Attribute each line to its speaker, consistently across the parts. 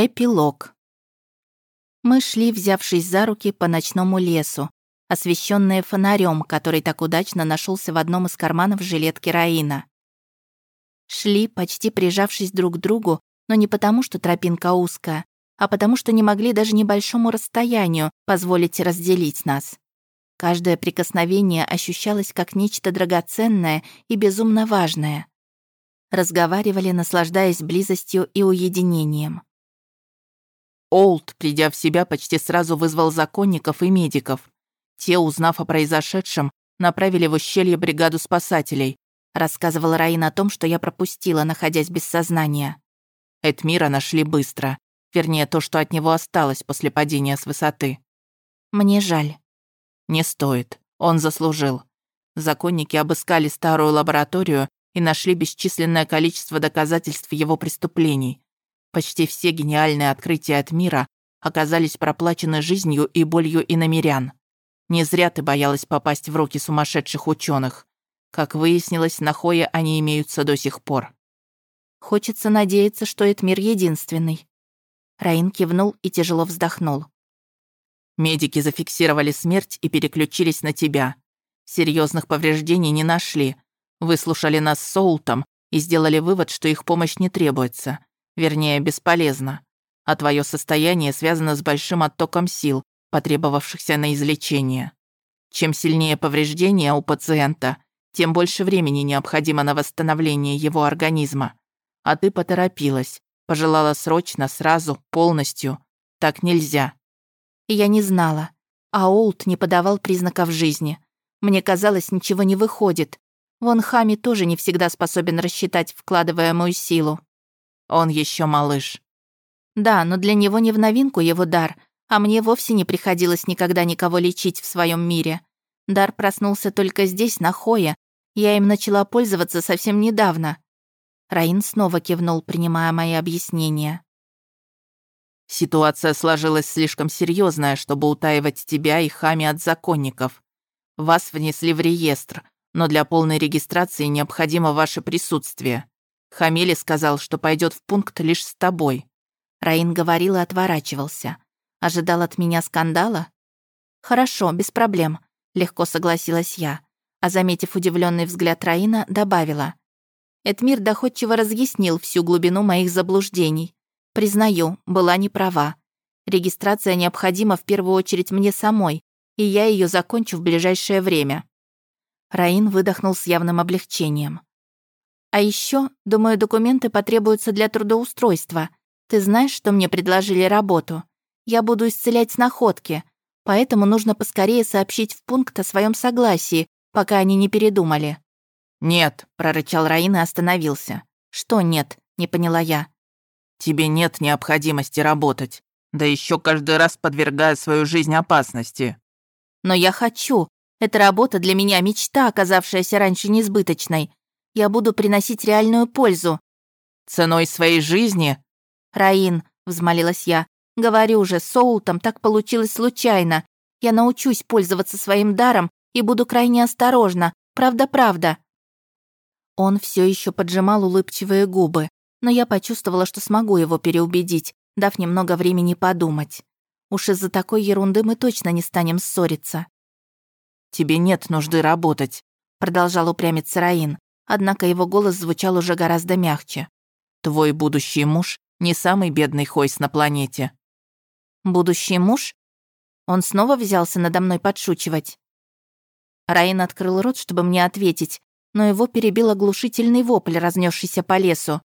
Speaker 1: Эпилог. Мы шли, взявшись за руки по ночному лесу, освещенные фонарем, который так удачно нашелся в одном из карманов жилетки Раина. Шли, почти прижавшись друг к другу, но не потому, что тропинка узкая, а потому что не могли даже небольшому расстоянию позволить разделить нас. Каждое прикосновение ощущалось как нечто драгоценное и безумно важное. Разговаривали, наслаждаясь близостью и уединением.
Speaker 2: Олд, придя в себя, почти сразу вызвал законников и медиков. Те, узнав о произошедшем, направили в ущелье бригаду спасателей, рассказывал Раин о том, что я пропустила, находясь без сознания. Эдмира нашли быстро. Вернее, то, что от него осталось после падения с высоты.
Speaker 1: Мне жаль.
Speaker 2: Не стоит. Он заслужил. Законники обыскали старую лабораторию и нашли бесчисленное количество доказательств его преступлений. Почти все гениальные открытия от мира оказались проплачены жизнью и болью иномерян. Не зря ты боялась попасть в руки сумасшедших ученых. Как выяснилось, на Хое они имеются до сих пор.
Speaker 1: Хочется надеяться, что этот мир единственный. Раин кивнул и тяжело вздохнул.
Speaker 2: Медики зафиксировали смерть и переключились на тебя. Серьезных повреждений не нашли. Выслушали нас с Соултом и сделали вывод, что их помощь не требуется. Вернее, бесполезна. А твое состояние связано с большим оттоком сил, потребовавшихся на излечение. Чем сильнее повреждения у пациента, тем больше времени необходимо на восстановление его организма. А ты поторопилась, пожелала срочно, сразу, полностью. Так нельзя.
Speaker 1: Я не знала. А Олд не подавал признаков жизни. Мне казалось, ничего не выходит. Вон Хами тоже не всегда способен рассчитать вкладываемую силу.
Speaker 2: Он еще малыш.
Speaker 1: Да, но для него не в новинку его дар, а мне вовсе не приходилось никогда никого лечить в своем мире. Дар проснулся только здесь, на Хое. Я им начала пользоваться совсем недавно. Раин снова кивнул, принимая мои объяснения.
Speaker 2: Ситуация сложилась слишком серьезная, чтобы утаивать тебя и Хами от законников. Вас внесли в реестр, но для полной регистрации необходимо ваше присутствие. Хамели сказал, что пойдет в пункт лишь с тобой.
Speaker 1: Раин говорил и отворачивался. Ожидал от меня скандала? Хорошо, без проблем, легко согласилась я, а заметив удивленный взгляд Раина, добавила. Эдмир доходчиво разъяснил всю глубину моих заблуждений. Признаю, была не права. Регистрация необходима в первую очередь мне самой, и я ее закончу в ближайшее время. Раин выдохнул с явным облегчением. А еще, думаю, документы потребуются для трудоустройства. Ты знаешь, что мне предложили работу? Я буду исцелять находки, поэтому нужно поскорее сообщить в пункт о своем согласии, пока они не передумали».
Speaker 2: «Нет», — прорычал Раин и остановился.
Speaker 1: «Что нет?» — не поняла я.
Speaker 2: «Тебе нет необходимости работать, да еще каждый раз подвергая свою жизнь опасности».
Speaker 1: «Но я хочу. Эта работа для меня мечта, оказавшаяся раньше несбыточной. Я буду приносить реальную пользу».
Speaker 2: «Ценой своей жизни?»
Speaker 1: «Раин», — взмолилась я, — «говорю же, с Соултом так получилось случайно. Я научусь пользоваться своим даром и буду крайне осторожна. Правда-правда». Он все еще поджимал улыбчивые губы, но я почувствовала, что смогу его переубедить, дав немного времени подумать. Уж из-за такой ерунды мы точно не станем ссориться.
Speaker 2: «Тебе нет нужды работать», — продолжал упрямиться Раин однако его голос звучал уже гораздо мягче. «Твой будущий муж не самый бедный Хойс на планете».
Speaker 1: «Будущий муж?» Он снова взялся надо мной подшучивать. Раин открыл рот, чтобы мне ответить, но его перебил оглушительный вопль, разнесшийся по лесу.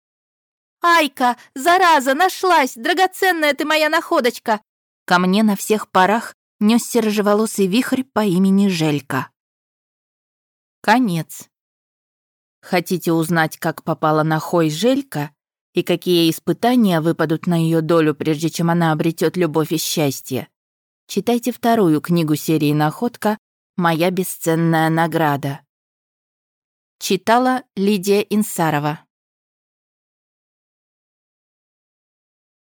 Speaker 1: «Айка, зараза, нашлась! Драгоценная ты моя находочка!» Ко мне на всех парах несся рыжеволосый вихрь по имени Желька. Конец. Хотите узнать, как попала на Хой Желька и какие испытания выпадут на ее долю, прежде чем она обретет любовь и счастье? Читайте вторую книгу серии «Находка. Моя бесценная награда». Читала Лидия Инсарова.